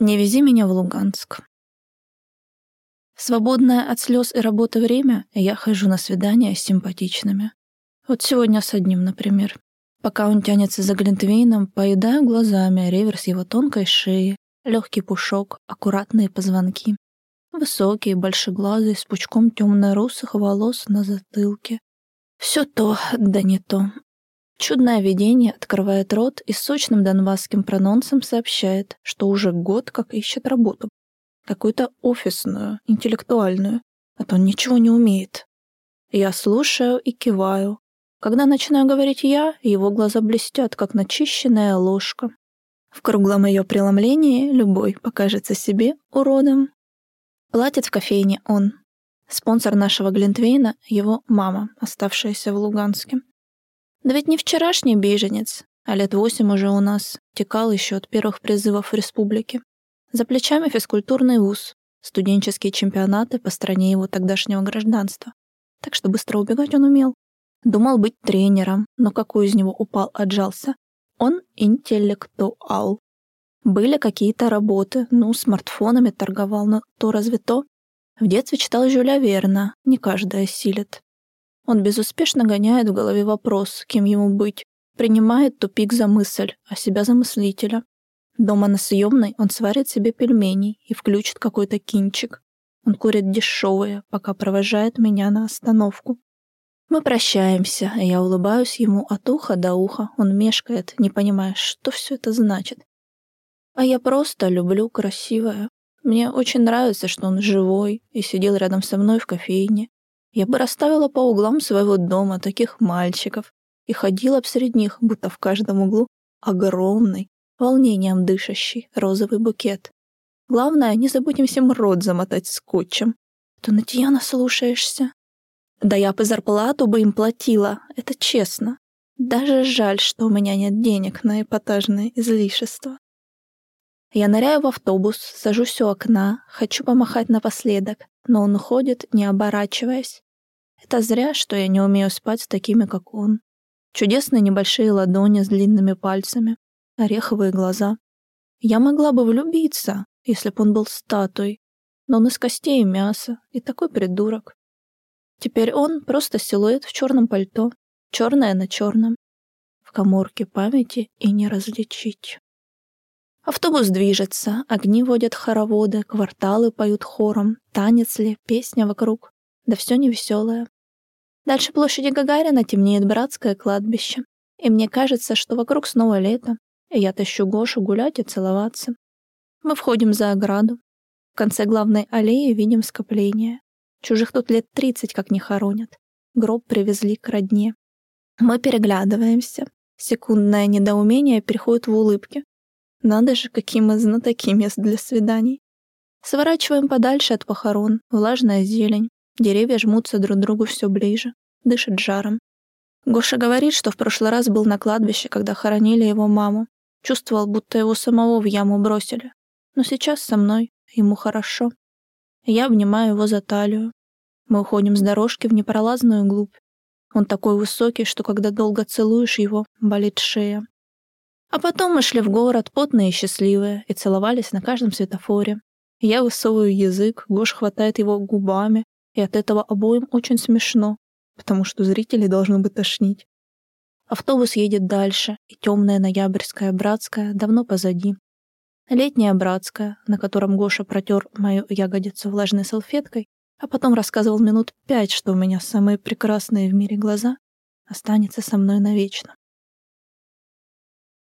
Не вези меня в Луганск. Свободное от слез и работы время я хожу на свидания с симпатичными. Вот сегодня с одним, например. Пока он тянется за Глинтвейном, поедаю глазами реверс его тонкой шеи, легкий пушок, аккуратные позвонки. Высокий, большеглазый, с пучком темно-русых волос на затылке. Все то, да не то. Чудное видение открывает рот и сочным донбасским прононсом сообщает, что уже год как ищет работу. Какую-то офисную, интеллектуальную, а то он ничего не умеет. Я слушаю и киваю. Когда начинаю говорить я, его глаза блестят, как начищенная ложка. В круглом ее преломлении любой покажется себе уродом. Платит в кофейне он. Спонсор нашего Глинтвейна — его мама, оставшаяся в Луганске. Да ведь не вчерашний беженец, а лет восемь уже у нас, текал еще от первых призывов в республике. За плечами физкультурный вуз, студенческие чемпионаты по стране его тогдашнего гражданства. Так что быстро убегать он умел. Думал быть тренером, но какой из него упал, отжался. Он интеллектуал. Были какие-то работы, ну, смартфонами торговал, но то разве то? В детстве читал Жюля Верна, не каждая силит. Он безуспешно гоняет в голове вопрос, кем ему быть, принимает тупик за мысль, а себя за мыслителя. Дома на съемной он сварит себе пельменей и включит какой-то кинчик. Он курит дешевые, пока провожает меня на остановку. Мы прощаемся, и я улыбаюсь ему от уха до уха. Он мешкает, не понимая, что все это значит. А я просто люблю красивое. Мне очень нравится, что он живой и сидел рядом со мной в кофейне, я бы расставила по углам своего дома таких мальчиков и ходила б среди них, будто в каждом углу огромный, волнением дышащий розовый букет. Главное, не забудем всем рот замотать скотчем. То на тебя наслушаешься. Да я бы зарплату бы им платила, это честно. Даже жаль, что у меня нет денег на эпатажные излишества. Я ныряю в автобус, сажусь у окна, хочу помахать напоследок, но он уходит, не оборачиваясь. Это зря, что я не умею спать с такими, как он. Чудесные небольшие ладони с длинными пальцами, ореховые глаза. Я могла бы влюбиться, если бы он был статуей, но он из костей и мяса, и такой придурок. Теперь он просто силуэт в черном пальто, черное на черном. В коморке памяти и не различить. Автобус движется, огни водят хороводы, кварталы поют хором, танец ли, песня вокруг. Да все невеселое. Дальше площади Гагарина темнеет братское кладбище. И мне кажется, что вокруг снова лето, и я тащу Гошу гулять и целоваться. Мы входим за ограду. В конце главной аллеи видим скопление. Чужих тут лет тридцать как не хоронят. Гроб привезли к родне. Мы переглядываемся. Секундное недоумение переходит в улыбки. Надо же, какие мы знатоки мест для свиданий. Сворачиваем подальше от похорон, влажная зелень. Деревья жмутся друг к другу все ближе, дышат жаром. Гоша говорит, что в прошлый раз был на кладбище, когда хоронили его маму. Чувствовал, будто его самого в яму бросили. Но сейчас со мной, ему хорошо. Я обнимаю его за талию. Мы уходим с дорожки в непролазную глубь. Он такой высокий, что когда долго целуешь его, болит шея. А потом мы шли в город, потные и счастливые, и целовались на каждом светофоре. Я высовываю язык, Гош хватает его губами, и от этого обоим очень смешно, потому что зрители должны бы тошнить. Автобус едет дальше, и темная ноябрьская Братская давно позади. Летняя Братская, на котором Гоша протер мою ягодицу влажной салфеткой, а потом рассказывал минут пять, что у меня самые прекрасные в мире глаза, останется со мной навечно.